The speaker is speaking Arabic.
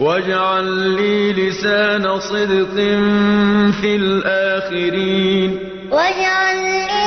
واجعل لي لسان صدق في الآخرين. واجعل لي